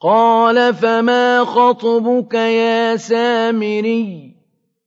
قَالَ فَمَا خَطْبُكَ يَا سَامِرِيُّ؟